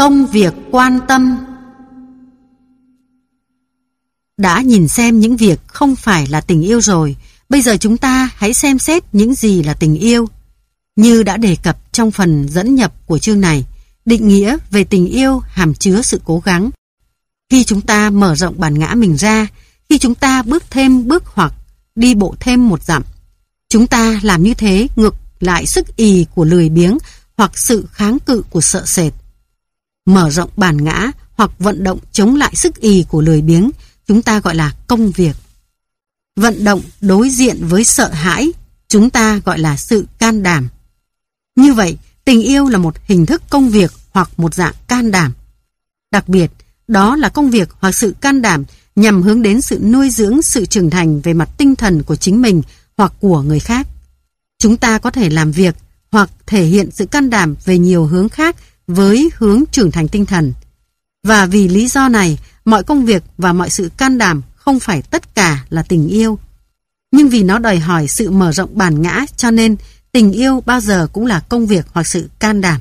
Công việc quan tâm Đã nhìn xem những việc không phải là tình yêu rồi, bây giờ chúng ta hãy xem xét những gì là tình yêu. Như đã đề cập trong phần dẫn nhập của chương này, định nghĩa về tình yêu hàm chứa sự cố gắng. Khi chúng ta mở rộng bản ngã mình ra, khi chúng ta bước thêm bước hoặc đi bộ thêm một dặm, chúng ta làm như thế ngược lại sức ì của lười biếng hoặc sự kháng cự của sợ sệt. Mở rộng bản ngã hoặc vận động chống lại sức ì của lười biếng, chúng ta gọi là công việc. Vận động đối diện với sợ hãi, chúng ta gọi là sự can đảm. Như vậy, tình yêu là một hình thức công việc hoặc một dạng can đảm. Đặc biệt, đó là công việc hoặc sự can đảm nhằm hướng đến sự nuôi dưỡng sự trưởng thành về mặt tinh thần của chính mình hoặc của người khác. Chúng ta có thể làm việc hoặc thể hiện sự can đảm về nhiều hướng khác với hướng trưởng thành tinh thần. Và vì lý do này, mọi công việc và mọi sự can đảm không phải tất cả là tình yêu. Nhưng vì nó đòi hỏi sự mở rộng bản ngã cho nên tình yêu bao giờ cũng là công việc hoặc sự can đảm.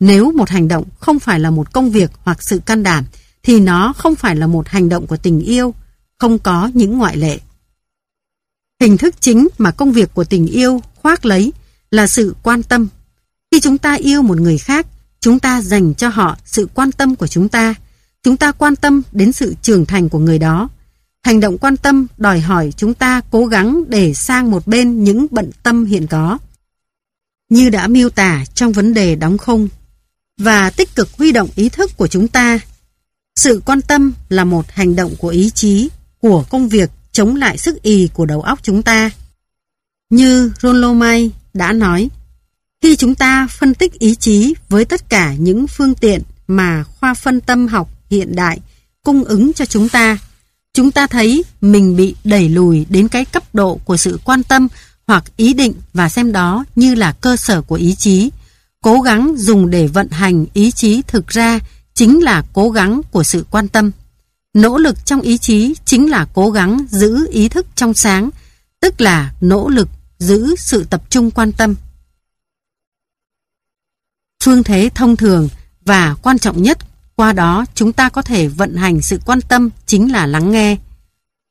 Nếu một hành động không phải là một công việc hoặc sự can đảm thì nó không phải là một hành động của tình yêu, không có những ngoại lệ. Hình thức chính mà công việc của tình yêu khoác lấy là sự quan tâm. Khi chúng ta yêu một người khác, chúng ta dành cho họ sự quan tâm của chúng ta. Chúng ta quan tâm đến sự trưởng thành của người đó. Hành động quan tâm đòi hỏi chúng ta cố gắng để sang một bên những bận tâm hiện có. Như đã miêu tả trong vấn đề đóng khung và tích cực huy động ý thức của chúng ta. Sự quan tâm là một hành động của ý chí, của công việc chống lại sức ì của đầu óc chúng ta. Như Rollo May đã nói, khi chúng ta phân tích ý chí với tất cả những phương tiện mà khoa phân tâm học hiện đại cung ứng cho chúng ta, chúng ta thấy mình bị đẩy lùi đến cái cấp độ của sự quan tâm hoặc ý định và xem đó như là cơ sở của ý chí. Cố gắng dùng để vận hành ý chí thực ra chính là cố gắng của sự quan tâm. Nỗ lực trong ý chí chính là cố gắng giữ ý thức trong sáng, tức là nỗ lực giữ sự tập trung quan tâm. Phương thế thông thường và quan trọng nhất, qua đó chúng ta có thể vận hành sự quan tâm chính là lắng nghe.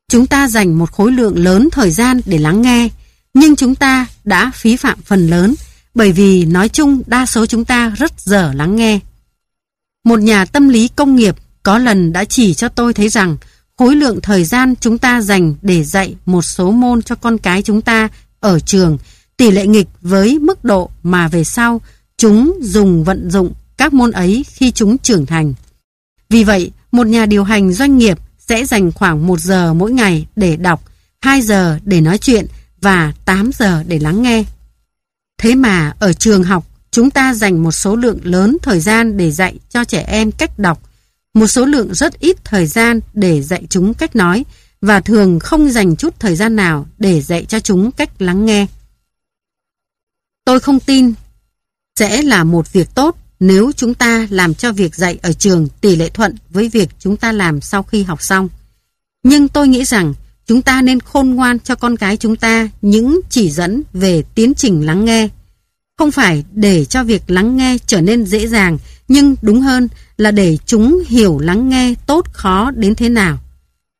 Chúng ta dành một khối lượng lớn thời gian để lắng nghe, nhưng chúng ta đã phí phạm phần lớn bởi vì nói chung đa số chúng ta rất dở lắng nghe. Một nhà tâm lý công nghiệp có lần đã chỉ cho tôi thấy rằng khối lượng thời gian chúng ta dành để dạy một số môn cho con cái chúng ta ở trường tỷ lệ nghịch với mức độ mà về sau chúng dùng vận dụng các môn ấy khi chúng trưởng thành. Vì vậy, một nhà điều hành doanh nghiệp sẽ dành khoảng 1 giờ mỗi ngày để đọc, 2 giờ để nói chuyện và 8 giờ để lắng nghe. Thế mà ở trường học, chúng ta dành một số lượng lớn thời gian để dạy cho trẻ em cách đọc, một số lượng rất ít thời gian để dạy chúng cách nói và thường không dành chút thời gian nào để dạy cho chúng cách lắng nghe. Tôi không tin sẽ là một việc tốt nếu chúng ta làm cho việc dạy ở trường tỷ lệ thuận với việc chúng ta làm sau khi học xong. Nhưng tôi nghĩ rằng chúng ta nên khôn ngoan cho con cái chúng ta những chỉ dẫn về tiến trình lắng nghe. Không phải để cho việc lắng nghe trở nên dễ dàng, nhưng đúng hơn là để chúng hiểu lắng nghe tốt khó đến thế nào.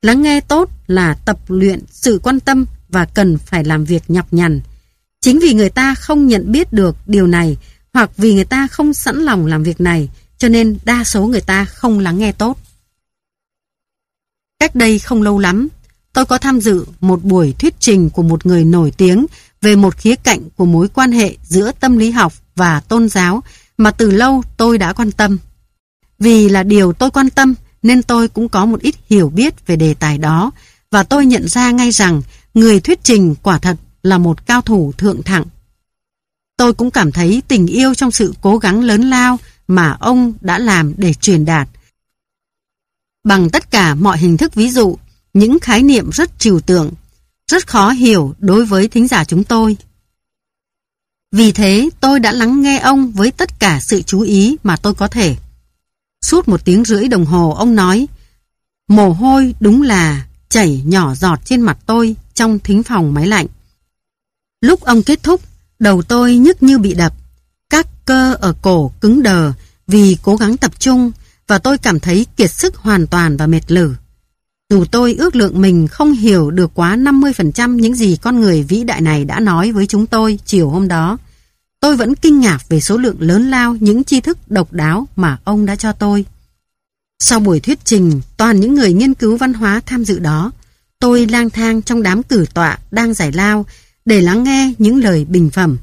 Lắng nghe tốt là tập luyện sự quan tâm và cần phải làm việc nhọc nhằn. Chính vì người ta không nhận biết được điều này hoặc vì người ta không sẵn lòng làm việc này cho nên đa số người ta không lắng nghe tốt. Cách đây không lâu lắm, tôi có tham dự một buổi thuyết trình của một người nổi tiếng về một khía cạnh của mối quan hệ giữa tâm lý học và tôn giáo mà từ lâu tôi đã quan tâm. Vì là điều tôi quan tâm nên tôi cũng có một ít hiểu biết về đề tài đó và tôi nhận ra ngay rằng người thuyết trình quả thật là một cao thủ thượng thẳng. Tôi cũng cảm thấy tình yêu trong sự cố gắng lớn lao mà ông đã làm để truyền đạt. Bằng tất cả mọi hình thức ví dụ, những khái niệm rất trừu tượng, rất khó hiểu đối với thính giả chúng tôi. Vì thế tôi đã lắng nghe ông với tất cả sự chú ý mà tôi có thể. Suốt một tiếng rưỡi đồng hồ ông nói Mồ hôi đúng là chảy nhỏ giọt trên mặt tôi trong thính phòng máy lạnh. Lúc ông kết thúc, đầu tôi nhức như bị đập. Các cơ ở cổ cứng đờ vì cố gắng tập trung và tôi cảm thấy kiệt sức hoàn toàn và mệt lử. Dù tôi ước lượng mình không hiểu được quá 50% những gì con người vĩ đại này đã nói với chúng tôi chiều hôm đó, tôi vẫn kinh ngạc về số lượng lớn lao những tri thức độc đáo mà ông đã cho tôi. Sau buổi thuyết trình, toàn những người nghiên cứu văn hóa tham dự đó, tôi lang thang trong đám cử tọa đang giải lao để lắng nghe những lời bình phẩm.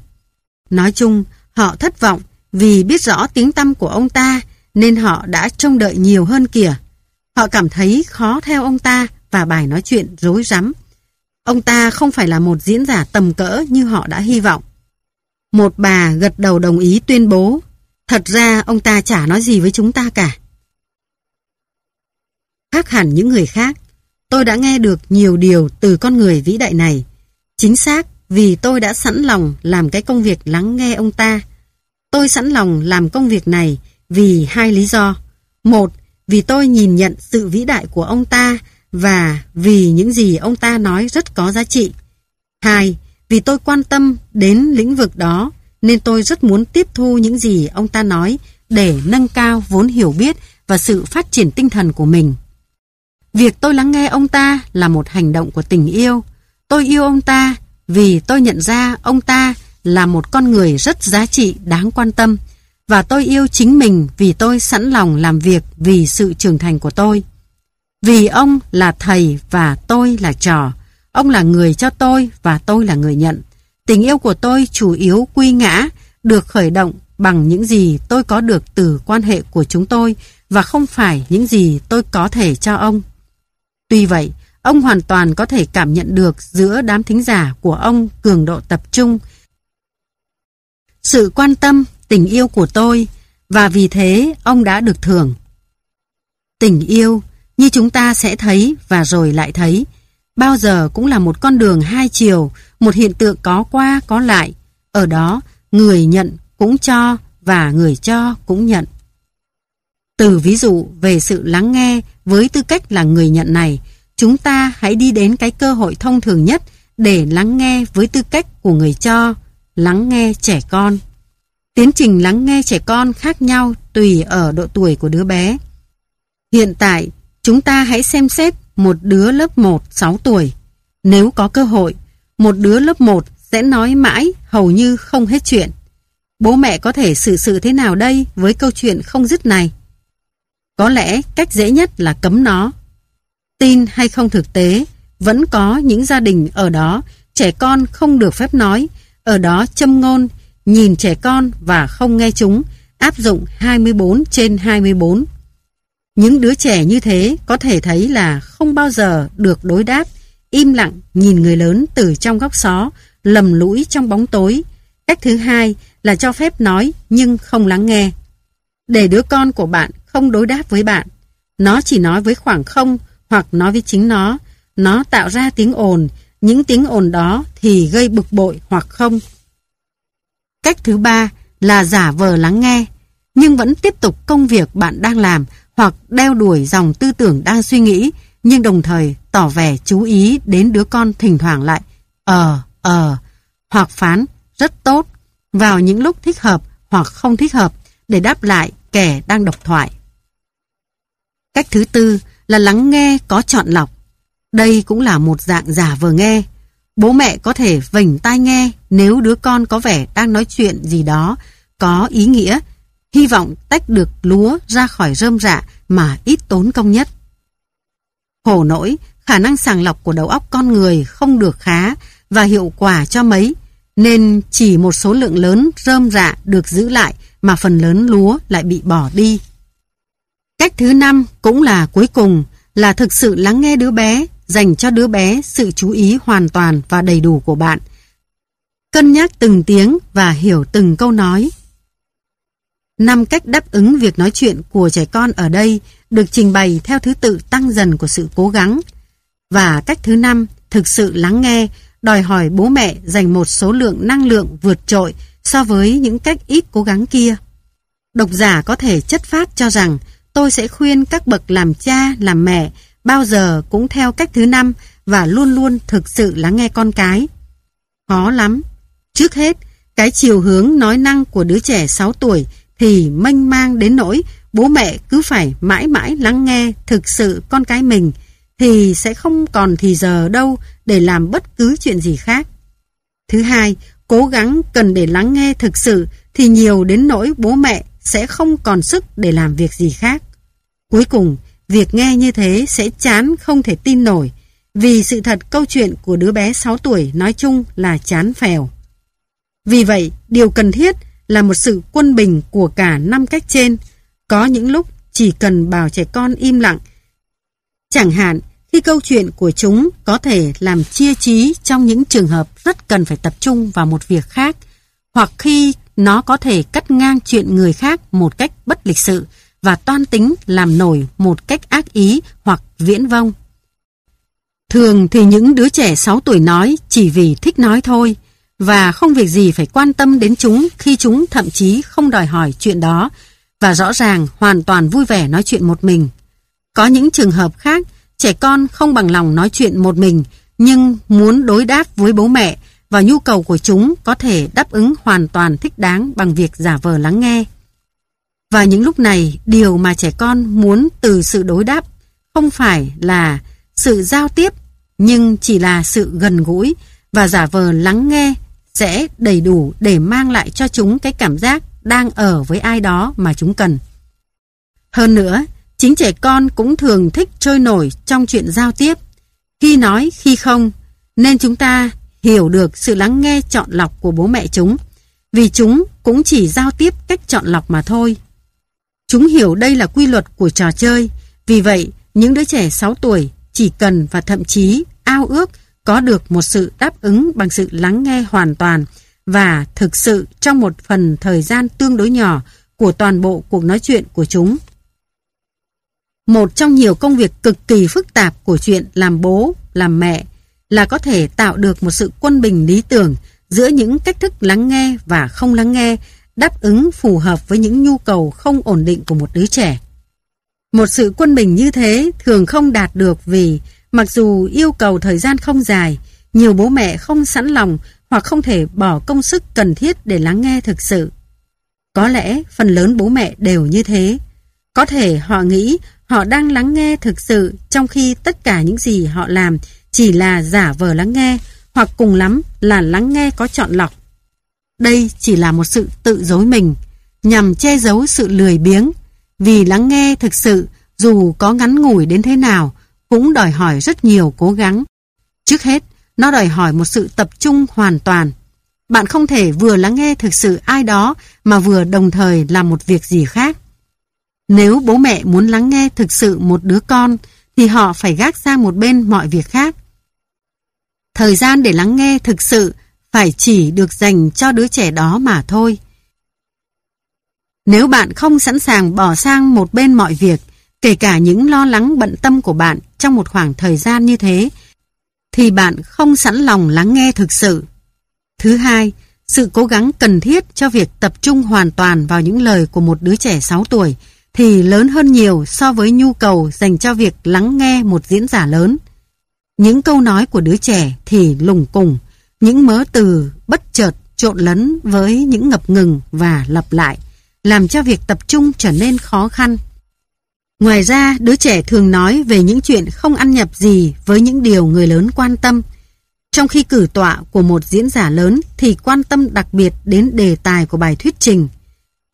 Nói chung, họ thất vọng vì biết rõ tiếng tâm của ông ta nên họ đã trông đợi nhiều hơn kìa. Họ cảm thấy khó theo ông ta và bài nói chuyện rối rắm. Ông ta không phải là một diễn giả tầm cỡ như họ đã hy vọng. Một bà gật đầu đồng ý tuyên bố Thật ra ông ta chả nói gì với chúng ta cả. Khác hẳn những người khác, tôi đã nghe được nhiều điều từ con người vĩ đại này. Chính xác vì tôi đã sẵn lòng làm cái công việc lắng nghe ông ta. Tôi sẵn lòng làm công việc này vì hai lý do. Một, vì tôi nhìn nhận sự vĩ đại của ông ta và vì những gì ông ta nói rất có giá trị. Hai, vì tôi quan tâm đến lĩnh vực đó nên tôi rất muốn tiếp thu những gì ông ta nói để nâng cao vốn hiểu biết và sự phát triển tinh thần của mình. Việc tôi lắng nghe ông ta là một hành động của tình yêu. Tôi yêu ông ta vì tôi nhận ra ông ta là một con người rất giá trị đáng quan tâm và tôi yêu chính mình vì tôi sẵn lòng làm việc vì sự trưởng thành của tôi. Vì ông là thầy và tôi là trò. Ông là người cho tôi và tôi là người nhận. Tình yêu của tôi chủ yếu quy ngã, được khởi động bằng những gì tôi có được từ quan hệ của chúng tôi và không phải những gì tôi có thể cho ông. Tuy vậy, ông hoàn toàn có thể cảm nhận được giữa đám thính giả của ông cường độ tập trung, sự quan tâm, tình yêu của tôi và vì thế ông đã được thưởng. Tình yêu, như chúng ta sẽ thấy và rồi lại thấy, bao giờ cũng là một con đường hai chiều, một hiện tượng có qua có lại. Ở đó, người nhận cũng cho và người cho cũng nhận. Từ ví dụ về sự lắng nghe với tư cách là người nhận này, chúng ta hãy đi đến cái cơ hội thông thường nhất để lắng nghe với tư cách của người cho, lắng nghe trẻ con. Tiến trình lắng nghe trẻ con khác nhau tùy ở độ tuổi của đứa bé. Hiện tại, chúng ta hãy xem xét một đứa lớp 1 6 tuổi. Nếu có cơ hội, một đứa lớp 1 sẽ nói mãi hầu như không hết chuyện. Bố mẹ có thể xử sự thế nào đây với câu chuyện không dứt này? Có lẽ cách dễ nhất là cấm nó. Tin hay không thực tế, vẫn có những gia đình ở đó trẻ con không được phép nói, ở đó châm ngôn, nhìn trẻ con và không nghe chúng, áp dụng 24 trên 24. Những đứa trẻ như thế có thể thấy là không bao giờ được đối đáp, im lặng nhìn người lớn từ trong góc xó, lầm lũi trong bóng tối. Cách thứ hai là cho phép nói nhưng không lắng nghe. Để đứa con của bạn không đối đáp với bạn, nó chỉ nói với khoảng không hoặc nói với chính nó, nó tạo ra tiếng ồn, những tiếng ồn đó thì gây bực bội hoặc không. Cách thứ ba là giả vờ lắng nghe, nhưng vẫn tiếp tục công việc bạn đang làm hoặc đeo đuổi dòng tư tưởng đang suy nghĩ, nhưng đồng thời tỏ vẻ chú ý đến đứa con thỉnh thoảng lại ờ, ờ, hoặc phán rất tốt vào những lúc thích hợp hoặc không thích hợp để đáp lại kẻ đang độc thoại. Cách thứ tư là lắng nghe có chọn lọc. Đây cũng là một dạng giả vờ nghe. Bố mẹ có thể vảnh tai nghe nếu đứa con có vẻ đang nói chuyện gì đó có ý nghĩa, hy vọng tách được lúa ra khỏi rơm rạ mà ít tốn công nhất. Khổ nỗi, khả năng sàng lọc của đầu óc con người không được khá và hiệu quả cho mấy, nên chỉ một số lượng lớn rơm rạ được giữ lại mà phần lớn lúa lại bị bỏ đi. Cách thứ năm cũng là cuối cùng là thực sự lắng nghe đứa bé, dành cho đứa bé sự chú ý hoàn toàn và đầy đủ của bạn. Cân nhắc từng tiếng và hiểu từng câu nói. Năm cách đáp ứng việc nói chuyện của trẻ con ở đây được trình bày theo thứ tự tăng dần của sự cố gắng. Và cách thứ năm, thực sự lắng nghe, đòi hỏi bố mẹ dành một số lượng năng lượng vượt trội so với những cách ít cố gắng kia. Độc giả có thể chất phát cho rằng tôi sẽ khuyên các bậc làm cha, làm mẹ bao giờ cũng theo cách thứ năm và luôn luôn thực sự lắng nghe con cái. Khó lắm. Trước hết, cái chiều hướng nói năng của đứa trẻ 6 tuổi thì mênh mang đến nỗi bố mẹ cứ phải mãi mãi lắng nghe thực sự con cái mình thì sẽ không còn thì giờ đâu để làm bất cứ chuyện gì khác. Thứ hai, cố gắng cần để lắng nghe thực sự thì nhiều đến nỗi bố mẹ sẽ không còn sức để làm việc gì khác. Cuối cùng, việc nghe như thế sẽ chán không thể tin nổi vì sự thật câu chuyện của đứa bé 6 tuổi nói chung là chán phèo. Vì vậy, điều cần thiết là một sự quân bình của cả năm cách trên. Có những lúc chỉ cần bảo trẻ con im lặng. Chẳng hạn, khi câu chuyện của chúng có thể làm chia trí trong những trường hợp rất cần phải tập trung vào một việc khác, hoặc khi nó có thể cắt ngang chuyện người khác một cách bất lịch sự và toan tính làm nổi một cách ác ý hoặc viễn vông. Thường thì những đứa trẻ 6 tuổi nói chỉ vì thích nói thôi, và không việc gì phải quan tâm đến chúng khi chúng thậm chí không đòi hỏi chuyện đó và rõ ràng hoàn toàn vui vẻ nói chuyện một mình. Có những trường hợp khác, trẻ con không bằng lòng nói chuyện một mình nhưng muốn đối đáp với bố mẹ và nhu cầu của chúng có thể đáp ứng hoàn toàn thích đáng bằng việc giả vờ lắng nghe. Và những lúc này, điều mà trẻ con muốn từ sự đối đáp không phải là sự giao tiếp nhưng chỉ là sự gần gũi và giả vờ lắng nghe sẽ đầy đủ để mang lại cho chúng cái cảm giác đang ở với ai đó mà chúng cần. Hơn nữa, chính trẻ con cũng thường thích trôi nổi trong chuyện giao tiếp, khi nói khi không, nên chúng ta hiểu được sự lắng nghe chọn lọc của bố mẹ chúng, vì chúng cũng chỉ giao tiếp cách chọn lọc mà thôi. Chúng hiểu đây là quy luật của trò chơi, vì vậy những đứa trẻ 6 tuổi chỉ cần và thậm chí ao ước có được một sự đáp ứng bằng sự lắng nghe hoàn toàn và thực sự trong một phần thời gian tương đối nhỏ của toàn bộ cuộc nói chuyện của chúng. Một trong nhiều công việc cực kỳ phức tạp của chuyện làm bố, làm mẹ là có thể tạo được một sự quân bình lý tưởng giữa những cách thức lắng nghe và không lắng nghe đáp ứng phù hợp với những nhu cầu không ổn định của một đứa trẻ. Một sự quân bình như thế thường không đạt được vì Mặc dù yêu cầu thời gian không dài, nhiều bố mẹ không sẵn lòng hoặc không thể bỏ công sức cần thiết để lắng nghe thực sự. Có lẽ phần lớn bố mẹ đều như thế. Có thể họ nghĩ họ đang lắng nghe thực sự trong khi tất cả những gì họ làm chỉ là giả vờ lắng nghe hoặc cùng lắm là lắng nghe có chọn lọc. Đây chỉ là một sự tự dối mình nhằm che giấu sự lười biếng vì lắng nghe thực sự dù có ngắn ngủi đến thế nào cũng đòi hỏi rất nhiều cố gắng. Trước hết, nó đòi hỏi một sự tập trung hoàn toàn. Bạn không thể vừa lắng nghe thực sự ai đó mà vừa đồng thời làm một việc gì khác. Nếu bố mẹ muốn lắng nghe thực sự một đứa con thì họ phải gác sang một bên mọi việc khác. Thời gian để lắng nghe thực sự phải chỉ được dành cho đứa trẻ đó mà thôi. Nếu bạn không sẵn sàng bỏ sang một bên mọi việc Kể cả những lo lắng bận tâm của bạn trong một khoảng thời gian như thế, thì bạn không sẵn lòng lắng nghe thực sự. Thứ hai, sự cố gắng cần thiết cho việc tập trung hoàn toàn vào những lời của một đứa trẻ 6 tuổi thì lớn hơn nhiều so với nhu cầu dành cho việc lắng nghe một diễn giả lớn. Những câu nói của đứa trẻ thì lùng cùng, những mớ từ bất chợt trộn lẫn với những ngập ngừng và lặp lại, làm cho việc tập trung trở nên khó khăn. Ngoài ra, đứa trẻ thường nói về những chuyện không ăn nhập gì với những điều người lớn quan tâm. Trong khi cử tọa của một diễn giả lớn thì quan tâm đặc biệt đến đề tài của bài thuyết trình.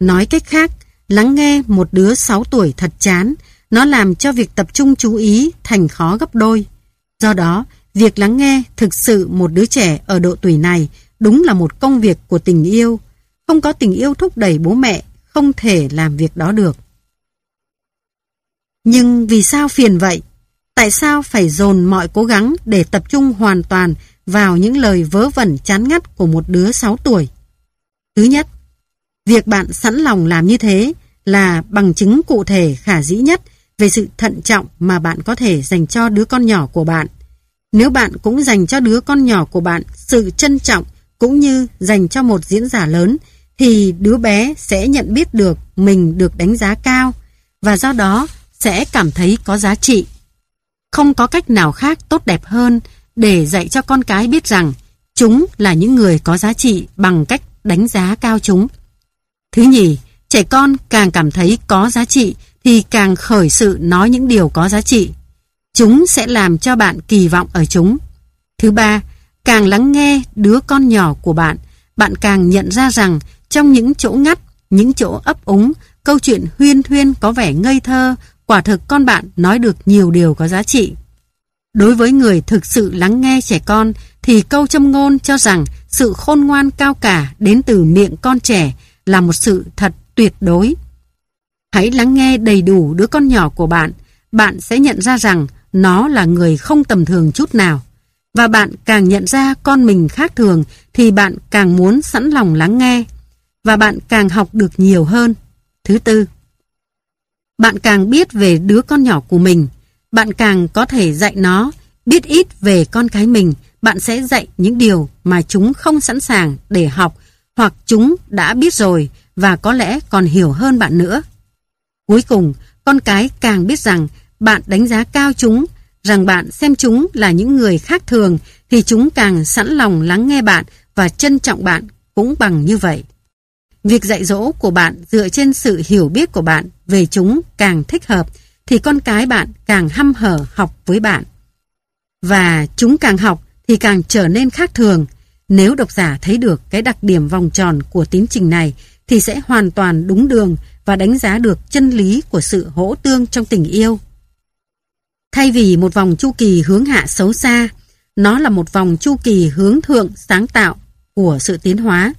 Nói cách khác, lắng nghe một đứa 6 tuổi thật chán, nó làm cho việc tập trung chú ý thành khó gấp đôi. Do đó, việc lắng nghe thực sự một đứa trẻ ở độ tuổi này đúng là một công việc của tình yêu. Không có tình yêu thúc đẩy bố mẹ, không thể làm việc đó được. Nhưng vì sao phiền vậy? Tại sao phải dồn mọi cố gắng để tập trung hoàn toàn vào những lời vớ vẩn chán ngắt của một đứa 6 tuổi? Thứ nhất, việc bạn sẵn lòng làm như thế là bằng chứng cụ thể khả dĩ nhất về sự thận trọng mà bạn có thể dành cho đứa con nhỏ của bạn. Nếu bạn cũng dành cho đứa con nhỏ của bạn sự trân trọng cũng như dành cho một diễn giả lớn thì đứa bé sẽ nhận biết được mình được đánh giá cao và do đó sẽ cảm thấy có giá trị. Không có cách nào khác tốt đẹp hơn để dạy cho con cái biết rằng chúng là những người có giá trị bằng cách đánh giá cao chúng. Thứ nhì, Trẻ con càng cảm thấy có giá trị thì càng khởi sự nói những điều có giá trị. Chúng sẽ làm cho bạn kỳ vọng ở chúng. Thứ ba, càng lắng nghe đứa con nhỏ của bạn, bạn càng nhận ra rằng trong những chỗ ngắt, những chỗ ấp úng, câu chuyện huyên thuyên có vẻ ngây thơ, quả thực con bạn nói được nhiều điều có giá trị. Đối với người thực sự lắng nghe trẻ con thì câu châm ngôn cho rằng sự khôn ngoan cao cả đến từ miệng con trẻ là một sự thật tuyệt đối. Hãy lắng nghe đầy đủ đứa con nhỏ của bạn, bạn sẽ nhận ra rằng nó là người không tầm thường chút nào. Và bạn càng nhận ra con mình khác thường thì bạn càng muốn sẵn lòng lắng nghe. Và bạn càng học được nhiều hơn. Thứ tư, bạn càng biết về đứa con nhỏ của mình, bạn càng có thể dạy nó biết ít về con cái mình, bạn sẽ dạy những điều mà chúng không sẵn sàng để học hoặc chúng đã biết rồi và có lẽ còn hiểu hơn bạn nữa. Cuối cùng, con cái càng biết rằng bạn đánh giá cao chúng, rằng bạn xem chúng là những người khác thường thì chúng càng sẵn lòng lắng nghe bạn và trân trọng bạn cũng bằng như vậy. Việc dạy dỗ của bạn dựa trên sự hiểu biết của bạn về chúng càng thích hợp thì con cái bạn càng hăm hở học với bạn. Và chúng càng học thì càng trở nên khác thường. Nếu độc giả thấy được cái đặc điểm vòng tròn của tiến trình này thì sẽ hoàn toàn đúng đường và đánh giá được chân lý của sự hỗ tương trong tình yêu. Thay vì một vòng chu kỳ hướng hạ xấu xa, nó là một vòng chu kỳ hướng thượng sáng tạo của sự tiến hóa.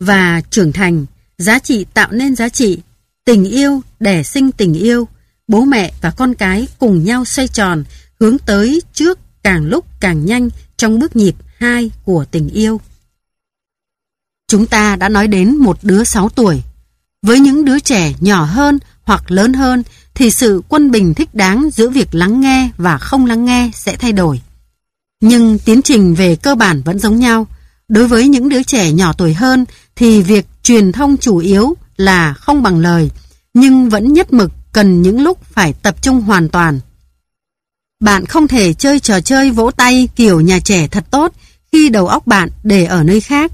Và trưởng thành, giá trị tạo nên giá trị, tình yêu đẻ sinh tình yêu, bố mẹ và con cái cùng nhau xoay tròn, hướng tới trước càng lúc càng nhanh trong bước nhịp hai của tình yêu. Chúng ta đã nói đến một đứa 6 tuổi. Với những đứa trẻ nhỏ hơn hoặc lớn hơn thì sự quân bình thích đáng giữa việc lắng nghe và không lắng nghe sẽ thay đổi. Nhưng tiến trình về cơ bản vẫn giống nhau. Đối với những đứa trẻ nhỏ tuổi hơn thì việc truyền thông chủ yếu là không bằng lời, nhưng vẫn nhất mực cần những lúc phải tập trung hoàn toàn. Bạn không thể chơi trò chơi vỗ tay kiểu nhà trẻ thật tốt khi đầu óc bạn để ở nơi khác.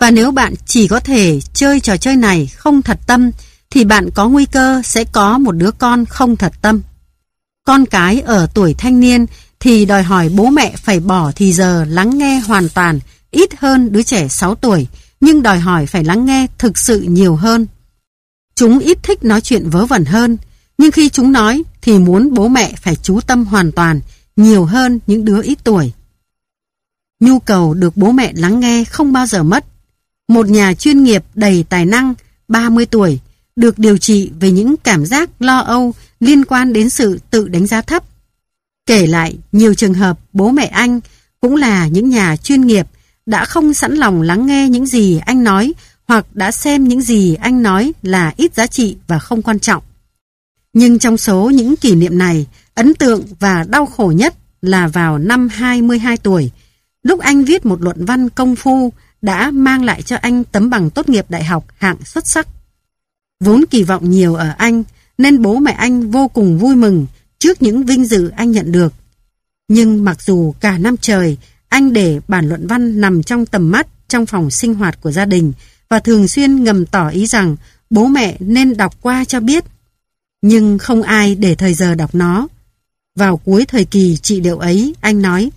Và nếu bạn chỉ có thể chơi trò chơi này không thật tâm, thì bạn có nguy cơ sẽ có một đứa con không thật tâm. Con cái ở tuổi thanh niên thì đòi hỏi bố mẹ phải bỏ thì giờ lắng nghe hoàn toàn, ít hơn đứa trẻ 6 tuổi, nhưng đòi hỏi phải lắng nghe thực sự nhiều hơn. Chúng ít thích nói chuyện vớ vẩn hơn, nhưng khi chúng nói thì muốn bố mẹ phải chú tâm hoàn toàn, nhiều hơn những đứa ít tuổi. Nhu cầu được bố mẹ lắng nghe không bao giờ mất. Một nhà chuyên nghiệp đầy tài năng, 30 tuổi, được điều trị về những cảm giác lo âu liên quan đến sự tự đánh giá thấp. Kể lại, nhiều trường hợp bố mẹ anh cũng là những nhà chuyên nghiệp đã không sẵn lòng lắng nghe những gì anh nói hoặc đã xem những gì anh nói là ít giá trị và không quan trọng. Nhưng trong số những kỷ niệm này, ấn tượng và đau khổ nhất là vào năm 22 tuổi, lúc anh viết một luận văn công phu đã mang lại cho anh tấm bằng tốt nghiệp đại học hạng xuất sắc. Vốn kỳ vọng nhiều ở anh, nên bố mẹ anh vô cùng vui mừng trước những vinh dự anh nhận được. Nhưng mặc dù cả năm trời, anh để bản luận văn nằm trong tầm mắt trong phòng sinh hoạt của gia đình và thường xuyên ngầm tỏ ý rằng bố mẹ nên đọc qua cho biết. Nhưng không ai để thời giờ đọc nó. Vào cuối thời kỳ trị liệu ấy, anh nói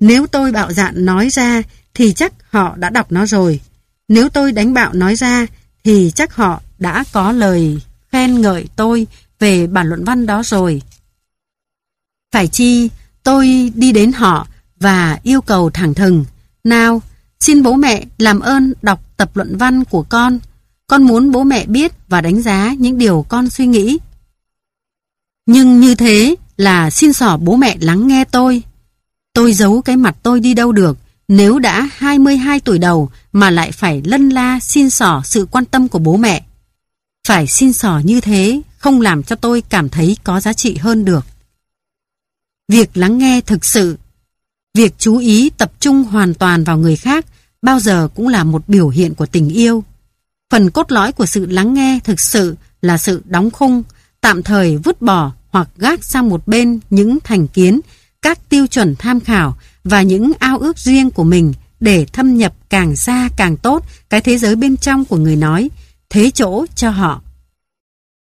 Nếu tôi bạo dạn nói ra thì chắc họ đã đọc nó rồi. Nếu tôi đánh bạo nói ra thì chắc họ đã có lời khen ngợi tôi về bản luận văn đó rồi. Phải chi, tôi đi đến họ và yêu cầu thẳng thừng. Nào, xin bố mẹ làm ơn đọc tập luận văn của con. Con muốn bố mẹ biết và đánh giá những điều con suy nghĩ. Nhưng như thế là xin sỏ bố mẹ lắng nghe tôi. Tôi giấu cái mặt tôi đi đâu được nếu đã 22 tuổi đầu mà lại phải lân la xin sỏ sự quan tâm của bố mẹ. Phải xin sỏ như thế không làm cho tôi cảm thấy có giá trị hơn được. Việc lắng nghe thực sự, việc chú ý tập trung hoàn toàn vào người khác bao giờ cũng là một biểu hiện của tình yêu. Phần cốt lõi của sự lắng nghe thực sự là sự đóng khung, tạm thời vứt bỏ hoặc gác sang một bên những thành kiến, các tiêu chuẩn tham khảo và những ao ước riêng của mình để thâm nhập càng xa càng tốt cái thế giới bên trong của người nói thế chỗ cho họ.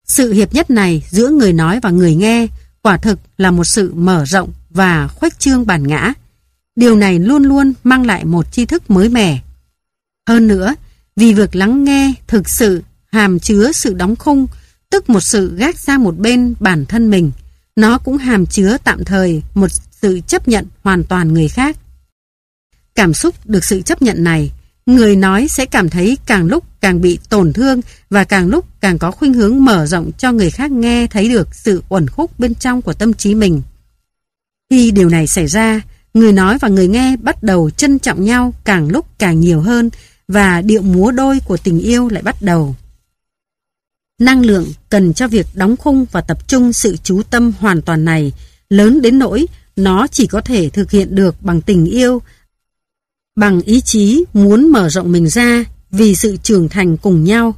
Sự hiệp nhất này giữa người nói và người nghe quả thực là một sự mở rộng và khuếch trương bản ngã. Điều này luôn luôn mang lại một tri thức mới mẻ. Hơn nữa, vì việc lắng nghe thực sự hàm chứa sự đóng khung, tức một sự gác sang một bên bản thân mình, nó cũng hàm chứa tạm thời một sự chấp nhận hoàn toàn người khác. Cảm xúc được sự chấp nhận này, người nói sẽ cảm thấy càng lúc càng bị tổn thương và càng lúc càng có khuynh hướng mở rộng cho người khác nghe thấy được sự uẩn khúc bên trong của tâm trí mình. Khi điều này xảy ra, người nói và người nghe bắt đầu trân trọng nhau càng lúc càng nhiều hơn và điệu múa đôi của tình yêu lại bắt đầu. Năng lượng cần cho việc đóng khung và tập trung sự chú tâm hoàn toàn này. Lớn đến nỗi nó chỉ có thể thực hiện được bằng tình yêu, bằng ý chí muốn mở rộng mình ra vì sự trưởng thành cùng nhau.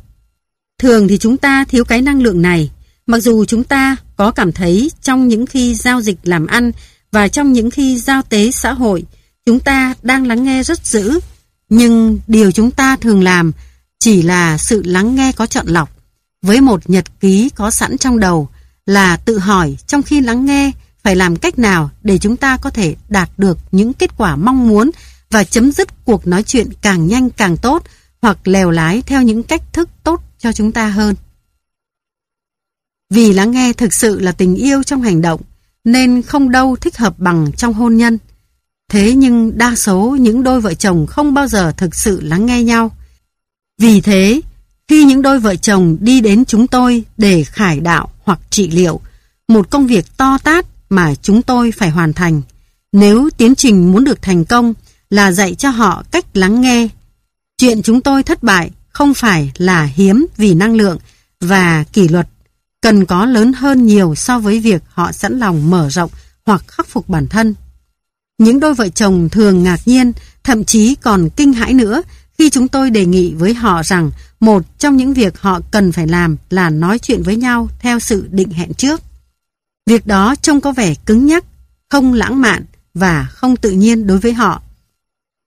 Thường thì chúng ta thiếu cái năng lượng này, mặc dù chúng ta có cảm thấy trong những khi giao dịch làm ăn và trong những khi giao tế xã hội, chúng ta đang lắng nghe rất dữ, nhưng điều chúng ta thường làm chỉ là sự lắng nghe có chọn lọc, với một nhật ký có sẵn trong đầu là tự hỏi trong khi lắng nghe phải làm cách nào để chúng ta có thể đạt được những kết quả mong muốn và chấm dứt cuộc nói chuyện càng nhanh càng tốt hoặc lèo lái theo những cách thức tốt cho chúng ta hơn. Vì lắng nghe thực sự là tình yêu trong hành động, nên không đâu thích hợp bằng trong hôn nhân. Thế nhưng đa số những đôi vợ chồng không bao giờ thực sự lắng nghe nhau. Vì thế, khi những đôi vợ chồng đi đến chúng tôi để khải đạo hoặc trị liệu, một công việc to tát mà chúng tôi phải hoàn thành, nếu tiến trình muốn được thành công là dạy cho họ cách lắng nghe. Chuyện chúng tôi thất bại không phải là hiếm vì năng lượng và kỷ luật cần có lớn hơn nhiều so với việc họ sẵn lòng mở rộng hoặc khắc phục bản thân. Những đôi vợ chồng thường ngạc nhiên, thậm chí còn kinh hãi nữa khi chúng tôi đề nghị với họ rằng một trong những việc họ cần phải làm là nói chuyện với nhau theo sự định hẹn trước. Việc đó trông có vẻ cứng nhắc, không lãng mạn và không tự nhiên đối với họ.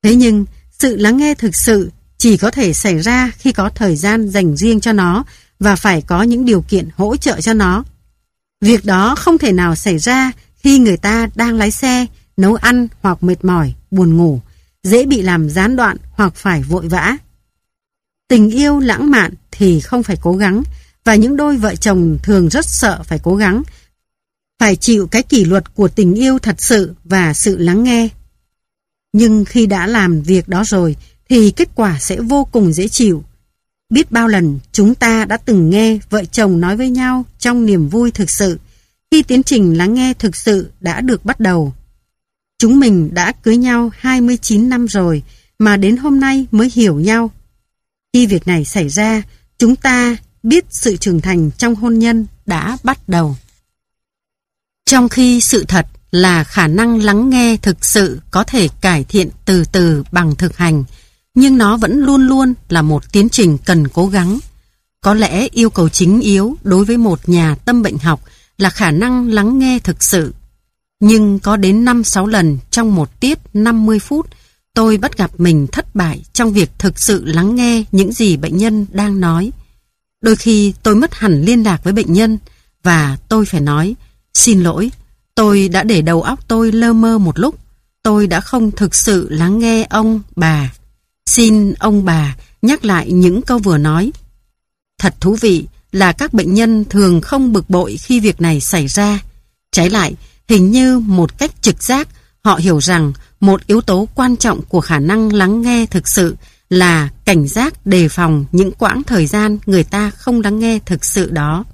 Thế nhưng, sự lắng nghe thực sự chỉ có thể xảy ra khi có thời gian dành riêng cho nó và phải có những điều kiện hỗ trợ cho nó. Việc đó không thể nào xảy ra khi người ta đang lái xe, nấu ăn hoặc mệt mỏi, buồn ngủ, dễ bị làm gián đoạn hoặc phải vội vã. Tình yêu lãng mạn thì không phải cố gắng, và những đôi vợ chồng thường rất sợ phải cố gắng. Phải chịu cái kỷ luật của tình yêu thật sự và sự lắng nghe. Nhưng khi đã làm việc đó rồi, thì kết quả sẽ vô cùng dễ chịu. Biết bao lần chúng ta đã từng nghe vợ chồng nói với nhau trong niềm vui thực sự, khi tiến trình lắng nghe thực sự đã được bắt đầu. Chúng mình đã cưới nhau 29 năm rồi, mà đến hôm nay mới hiểu nhau. Khi việc này xảy ra, chúng ta biết sự trưởng thành trong hôn nhân đã bắt đầu. Trong khi sự thật là khả năng lắng nghe thực sự có thể cải thiện từ từ bằng thực hành, nhưng nó vẫn luôn luôn là một tiến trình cần cố gắng. Có lẽ yêu cầu chính yếu đối với một nhà tâm bệnh học là khả năng lắng nghe thực sự. Nhưng có đến 5-6 lần trong một tiết 50 phút, tôi bắt gặp mình thất bại trong việc thực sự lắng nghe những gì bệnh nhân đang nói. Đôi khi tôi mất hẳn liên lạc với bệnh nhân và tôi phải nói, xin lỗi, tôi đã để đầu óc tôi lơ mơ một lúc. Tôi đã không thực sự lắng nghe ông, bà. Xin ông bà nhắc lại những câu vừa nói. Thật thú vị là các bệnh nhân thường không bực bội khi việc này xảy ra. Trái lại, hình như một cách trực giác, họ hiểu rằng một yếu tố quan trọng của khả năng lắng nghe thực sự là cảnh giác đề phòng những quãng thời gian người ta không lắng nghe thực sự đó.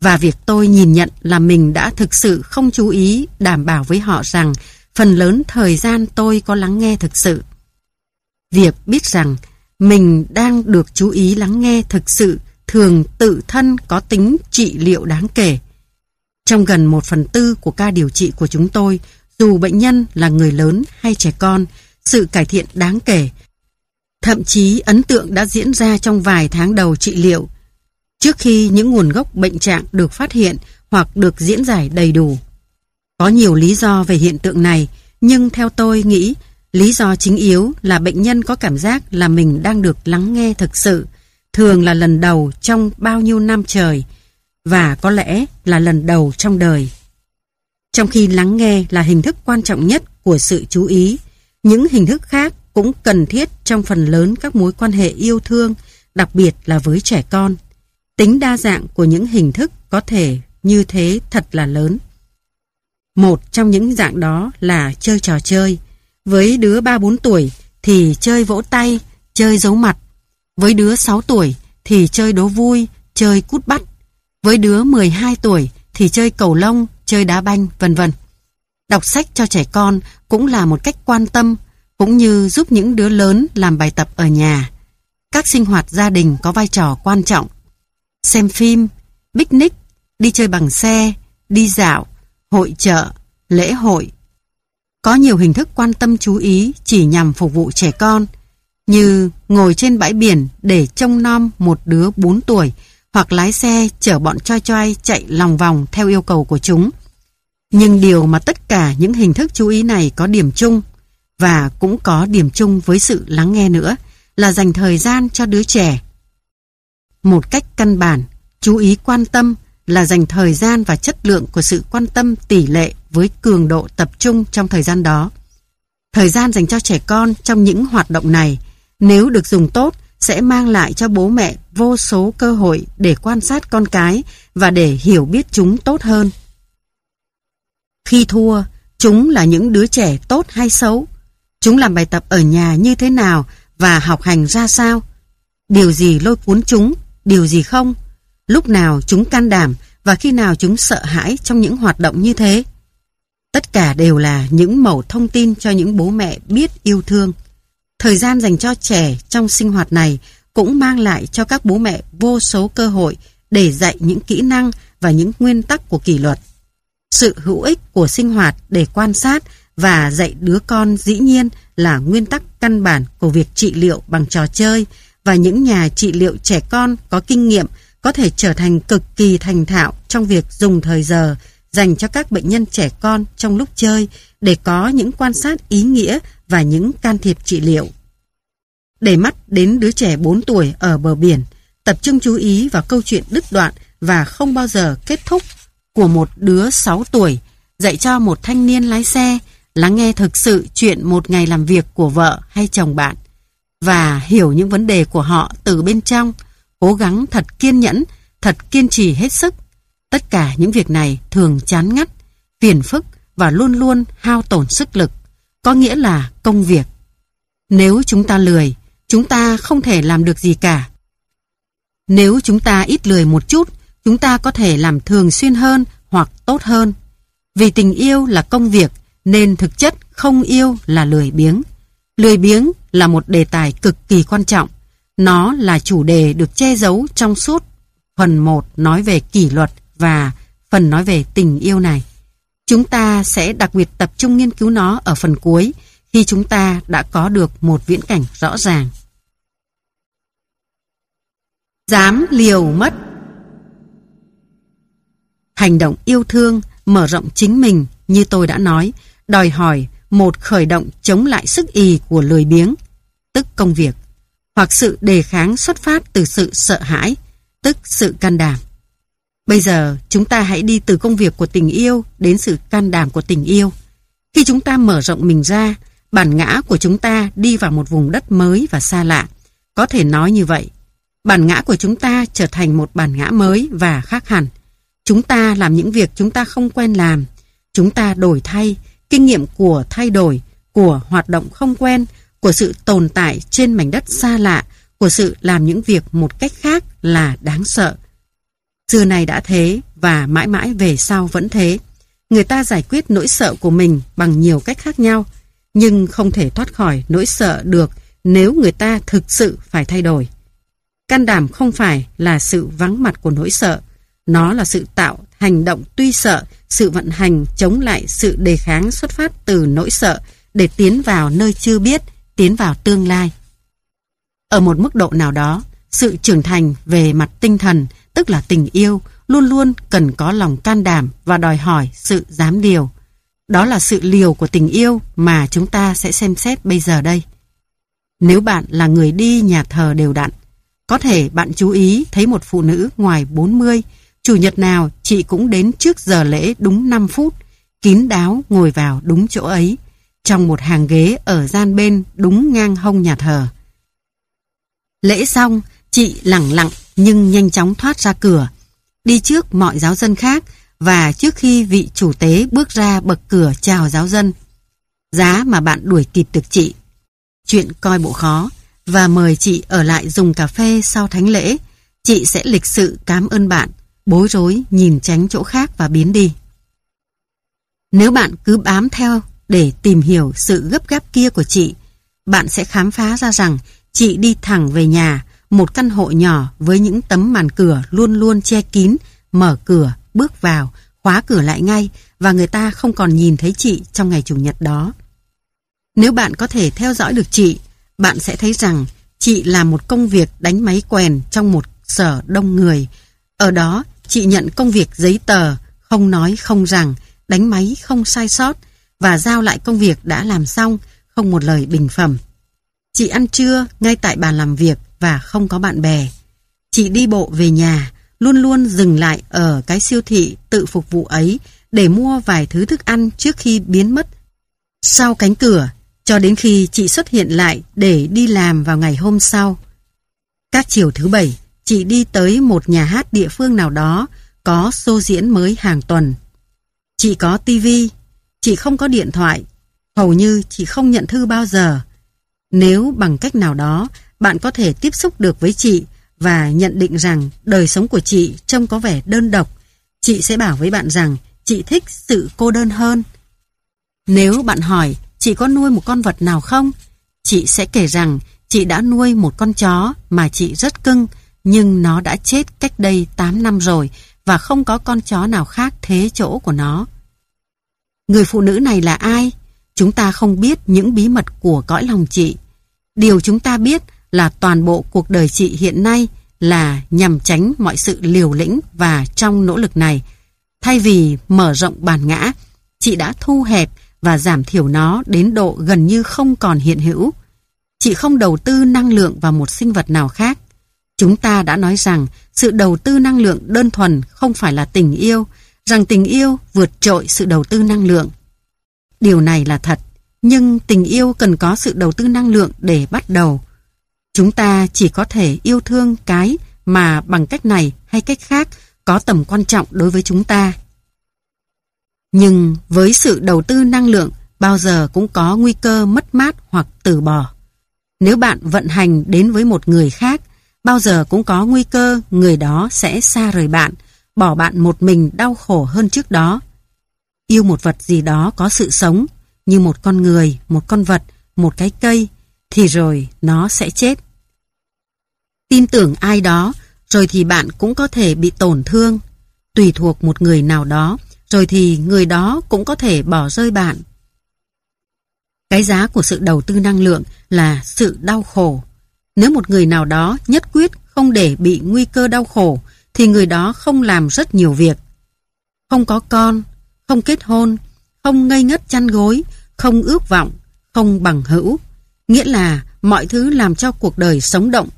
Và việc tôi nhìn nhận là mình đã thực sự không chú ý đảm bảo với họ rằng phần lớn thời gian tôi có lắng nghe thực sự. Việc biết rằng mình đang được chú ý lắng nghe thực sự thường tự thân có tính trị liệu đáng kể. Trong gần một phần tư của ca điều trị của chúng tôi, dù bệnh nhân là người lớn hay trẻ con, sự cải thiện đáng kể. Thậm chí ấn tượng đã diễn ra trong vài tháng đầu trị liệu, trước khi những nguồn gốc bệnh trạng được phát hiện hoặc được diễn giải đầy đủ. Có nhiều lý do về hiện tượng này, nhưng theo tôi nghĩ Lý do chính yếu là bệnh nhân có cảm giác là mình đang được lắng nghe thực sự. thường là lần đầu trong bao nhiêu năm trời và có lẽ là lần đầu trong đời. Trong khi lắng nghe là hình thức quan trọng nhất của sự chú ý, những hình thức khác cũng cần thiết trong phần lớn các mối quan hệ yêu thương, đặc biệt là với trẻ con. Tính đa dạng của những hình thức có thể như thế thật là lớn. Một trong những dạng đó là chơi trò chơi. Với đứa 3-4 tuổi thì chơi vỗ tay, chơi giấu mặt. Với đứa 6 tuổi thì chơi đố vui, chơi cút bắt. Với đứa 12 tuổi thì chơi cầu lông, chơi đá banh, vân vân. Đọc sách cho trẻ con cũng là một cách quan tâm, cũng như giúp những đứa lớn làm bài tập ở nhà. Các sinh hoạt gia đình có vai trò quan trọng. Xem phim, picnic, đi chơi bằng xe, đi dạo, hội chợ, lễ hội. Có nhiều hình thức quan tâm chú ý chỉ nhằm phục vụ trẻ con, như ngồi trên bãi biển để trông nom một đứa 4 tuổi hoặc lái xe chở bọn choi choi chạy lòng vòng theo yêu cầu của chúng. Nhưng điều mà tất cả những hình thức chú ý này có điểm chung và cũng có điểm chung với sự lắng nghe nữa là dành thời gian cho đứa trẻ. Một cách căn bản, chú ý quan tâm là dành thời gian và chất lượng của sự quan tâm tỷ lệ với cường độ tập trung trong thời gian đó. Thời gian dành cho trẻ con trong những hoạt động này, nếu được dùng tốt, sẽ mang lại cho bố mẹ vô số cơ hội để quan sát con cái và để hiểu biết chúng tốt hơn. Khi thua, chúng là những đứa trẻ tốt hay xấu? Chúng làm bài tập ở nhà như thế nào và học hành ra sao? Điều gì lôi cuốn chúng, điều gì không? Lúc nào chúng can đảm và khi nào chúng sợ hãi trong những hoạt động như thế? Tất cả đều là những mẩu thông tin cho những bố mẹ biết yêu thương. Thời gian dành cho trẻ trong sinh hoạt này cũng mang lại cho các bố mẹ vô số cơ hội để dạy những kỹ năng và những nguyên tắc của kỷ luật. Sự hữu ích của sinh hoạt để quan sát và dạy đứa con dĩ nhiên là nguyên tắc căn bản của việc trị liệu bằng trò chơi và những nhà trị liệu trẻ con có kinh nghiệm có thể trở thành cực kỳ thành thạo trong việc dùng thời giờ dành cho các bệnh nhân trẻ con trong lúc chơi để có những quan sát ý nghĩa và những can thiệp trị liệu. Để mắt đến đứa trẻ 4 tuổi ở bờ biển, tập trung chú ý vào câu chuyện đứt đoạn và không bao giờ kết thúc của một đứa 6 tuổi dạy cho một thanh niên lái xe lắng nghe thực sự chuyện một ngày làm việc của vợ hay chồng bạn và hiểu những vấn đề của họ từ bên trong, cố gắng thật kiên nhẫn, thật kiên trì hết sức. Tất cả những việc này thường chán ngắt, phiền phức và luôn luôn hao tổn sức lực, có nghĩa là công việc. Nếu chúng ta lười, chúng ta không thể làm được gì cả. Nếu chúng ta ít lười một chút, chúng ta có thể làm thường xuyên hơn hoặc tốt hơn. Vì tình yêu là công việc, nên thực chất không yêu là lười biếng. Lười biếng là một đề tài cực kỳ quan trọng. Nó là chủ đề được che giấu trong suốt phần 1 nói về kỷ luật và phần nói về tình yêu này. Chúng ta sẽ đặc biệt tập trung nghiên cứu nó ở phần cuối khi chúng ta đã có được một viễn cảnh rõ ràng. Dám liều mất Hành động yêu thương, mở rộng chính mình như tôi đã nói, đòi hỏi một khởi động chống lại sức ì của lười biếng, tức công việc, hoặc sự đề kháng xuất phát từ sự sợ hãi, tức sự can đảm. Bây giờ chúng ta hãy đi từ công việc của tình yêu đến sự can đảm của tình yêu. Khi chúng ta mở rộng mình ra, bản ngã của chúng ta đi vào một vùng đất mới và xa lạ. Có thể nói như vậy. Bản ngã của chúng ta trở thành một bản ngã mới và khác hẳn. Chúng ta làm những việc chúng ta không quen làm. Chúng ta đổi thay, kinh nghiệm của thay đổi, của hoạt động không quen, của sự tồn tại trên mảnh đất xa lạ, của sự làm những việc một cách khác là đáng sợ. Xưa này đã thế và mãi mãi về sau vẫn thế. Người ta giải quyết nỗi sợ của mình bằng nhiều cách khác nhau, nhưng không thể thoát khỏi nỗi sợ được nếu người ta thực sự phải thay đổi. Can đảm không phải là sự vắng mặt của nỗi sợ, nó là sự tạo hành động tuy sợ, sự vận hành chống lại sự đề kháng xuất phát từ nỗi sợ để tiến vào nơi chưa biết, tiến vào tương lai. Ở một mức độ nào đó, sự trưởng thành về mặt tinh thần, tức là tình yêu, luôn luôn cần có lòng can đảm và đòi hỏi sự dám điều. Đó là sự liều của tình yêu mà chúng ta sẽ xem xét bây giờ đây. Nếu bạn là người đi nhà thờ đều đặn, Có thể bạn chú ý thấy một phụ nữ ngoài 40, chủ nhật nào chị cũng đến trước giờ lễ đúng 5 phút, kín đáo ngồi vào đúng chỗ ấy, trong một hàng ghế ở gian bên đúng ngang hông nhà thờ. Lễ xong, chị lặng lặng nhưng nhanh chóng thoát ra cửa, đi trước mọi giáo dân khác và trước khi vị chủ tế bước ra bậc cửa chào giáo dân. Giá mà bạn đuổi kịp được chị. Chuyện coi bộ khó và mời chị ở lại dùng cà phê sau thánh lễ. Chị sẽ lịch sự cảm ơn bạn, bối rối nhìn tránh chỗ khác và biến đi. Nếu bạn cứ bám theo để tìm hiểu sự gấp gáp kia của chị, bạn sẽ khám phá ra rằng chị đi thẳng về nhà, một căn hộ nhỏ với những tấm màn cửa luôn luôn che kín, mở cửa, bước vào, khóa cửa lại ngay và người ta không còn nhìn thấy chị trong ngày Chủ nhật đó. Nếu bạn có thể theo dõi được chị, bạn sẽ thấy rằng chị làm một công việc đánh máy quèn trong một sở đông người. Ở đó, chị nhận công việc giấy tờ, không nói không rằng, đánh máy không sai sót và giao lại công việc đã làm xong, không một lời bình phẩm. Chị ăn trưa ngay tại bàn làm việc và không có bạn bè. Chị đi bộ về nhà, luôn luôn dừng lại ở cái siêu thị tự phục vụ ấy để mua vài thứ thức ăn trước khi biến mất. Sau cánh cửa, cho đến khi chị xuất hiện lại để đi làm vào ngày hôm sau. Các chiều thứ bảy, chị đi tới một nhà hát địa phương nào đó có show diễn mới hàng tuần. Chị có tivi, chị không có điện thoại, hầu như chị không nhận thư bao giờ. Nếu bằng cách nào đó bạn có thể tiếp xúc được với chị và nhận định rằng đời sống của chị trông có vẻ đơn độc, chị sẽ bảo với bạn rằng chị thích sự cô đơn hơn. Nếu bạn hỏi chị có nuôi một con vật nào không, chị sẽ kể rằng chị đã nuôi một con chó mà chị rất cưng, nhưng nó đã chết cách đây 8 năm rồi và không có con chó nào khác thế chỗ của nó. Người phụ nữ này là ai? Chúng ta không biết những bí mật của cõi lòng chị. Điều chúng ta biết là toàn bộ cuộc đời chị hiện nay là nhằm tránh mọi sự liều lĩnh và trong nỗ lực này. Thay vì mở rộng bàn ngã, chị đã thu hẹp và giảm thiểu nó đến độ gần như không còn hiện hữu. Chị không đầu tư năng lượng vào một sinh vật nào khác. Chúng ta đã nói rằng sự đầu tư năng lượng đơn thuần không phải là tình yêu, rằng tình yêu vượt trội sự đầu tư năng lượng. Điều này là thật, nhưng tình yêu cần có sự đầu tư năng lượng để bắt đầu. Chúng ta chỉ có thể yêu thương cái mà bằng cách này hay cách khác có tầm quan trọng đối với chúng ta. Nhưng với sự đầu tư năng lượng bao giờ cũng có nguy cơ mất mát hoặc từ bỏ. Nếu bạn vận hành đến với một người khác, bao giờ cũng có nguy cơ người đó sẽ xa rời bạn, bỏ bạn một mình đau khổ hơn trước đó. Yêu một vật gì đó có sự sống, như một con người, một con vật, một cái cây, thì rồi nó sẽ chết. Tin tưởng ai đó, rồi thì bạn cũng có thể bị tổn thương, tùy thuộc một người nào đó, rồi thì người đó cũng có thể bỏ rơi bạn. Cái giá của sự đầu tư năng lượng là sự đau khổ. Nếu một người nào đó nhất quyết không để bị nguy cơ đau khổ, thì người đó không làm rất nhiều việc. Không có con, không kết hôn, không ngây ngất chăn gối, không ước vọng, không bằng hữu. Nghĩa là mọi thứ làm cho cuộc đời sống động,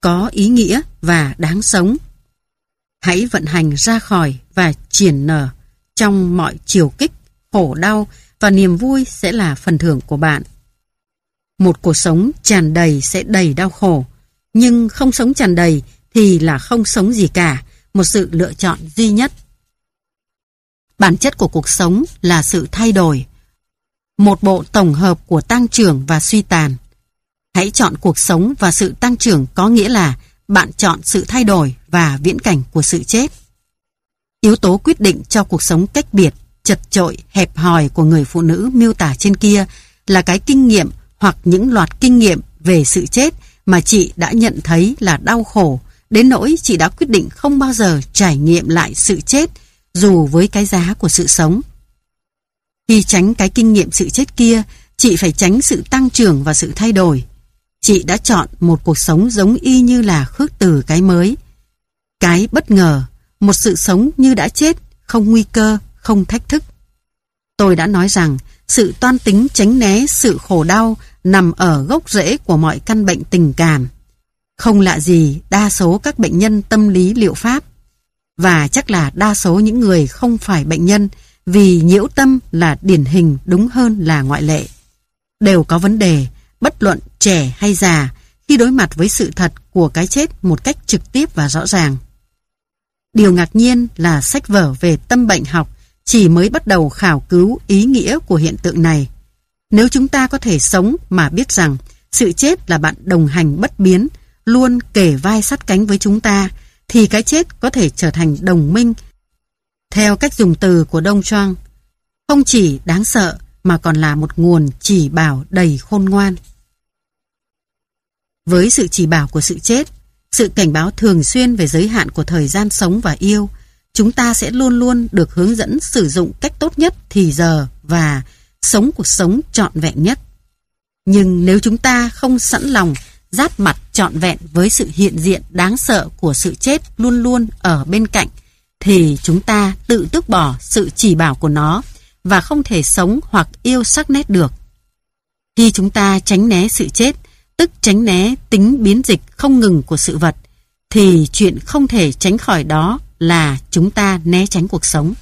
có ý nghĩa và đáng sống. Hãy vận hành ra khỏi và triển nở trong mọi chiều kích, khổ đau và niềm vui sẽ là phần thưởng của bạn. Một cuộc sống tràn đầy sẽ đầy đau khổ, nhưng không sống tràn đầy thì là không sống gì cả, một sự lựa chọn duy nhất. Bản chất của cuộc sống là sự thay đổi, một bộ tổng hợp của tăng trưởng và suy tàn. Hãy chọn cuộc sống và sự tăng trưởng có nghĩa là bạn chọn sự thay đổi và viễn cảnh của sự chết. Yếu tố quyết định cho cuộc sống cách biệt, chật chội, hẹp hòi của người phụ nữ miêu tả trên kia là cái kinh nghiệm hoặc những loạt kinh nghiệm về sự chết mà chị đã nhận thấy là đau khổ, đến nỗi chị đã quyết định không bao giờ trải nghiệm lại sự chết dù với cái giá của sự sống. Khi tránh cái kinh nghiệm sự chết kia, chị phải tránh sự tăng trưởng và sự thay đổi. Chị đã chọn một cuộc sống giống y như là khước từ cái mới. Cái bất ngờ, một sự sống như đã chết, không nguy cơ, không thách thức. Tôi đã nói rằng sự toan tính tránh né sự khổ đau nằm ở gốc rễ của mọi căn bệnh tình cảm. Không lạ gì đa số các bệnh nhân tâm lý liệu pháp và chắc là đa số những người không phải bệnh nhân vì nhiễu tâm là điển hình đúng hơn là ngoại lệ. Đều có vấn đề, bất luận trẻ hay già, khi đối mặt với sự thật của cái chết một cách trực tiếp và rõ ràng. Điều ngạc nhiên là sách vở về tâm bệnh học chỉ mới bắt đầu khảo cứu ý nghĩa của hiện tượng này. Nếu chúng ta có thể sống mà biết rằng sự chết là bạn đồng hành bất biến, luôn kể vai sát cánh với chúng ta, thì cái chết có thể trở thành đồng minh. Theo cách dùng từ của Đông Choang, không chỉ đáng sợ mà còn là một nguồn chỉ bảo đầy khôn ngoan. Với sự chỉ bảo của sự chết, sự cảnh báo thường xuyên về giới hạn của thời gian sống và yêu, chúng ta sẽ luôn luôn được hướng dẫn sử dụng cách tốt nhất thì giờ và sống cuộc sống trọn vẹn nhất. Nhưng nếu chúng ta không sẵn lòng giáp mặt trọn vẹn với sự hiện diện đáng sợ của sự chết luôn luôn ở bên cạnh, thì chúng ta tự tước bỏ sự chỉ bảo của nó và không thể sống hoặc yêu sắc nét được. Khi chúng ta tránh né sự chết, tức tránh né tính biến dịch không ngừng của sự vật, thì chuyện không thể tránh khỏi đó là chúng ta né tránh cuộc sống.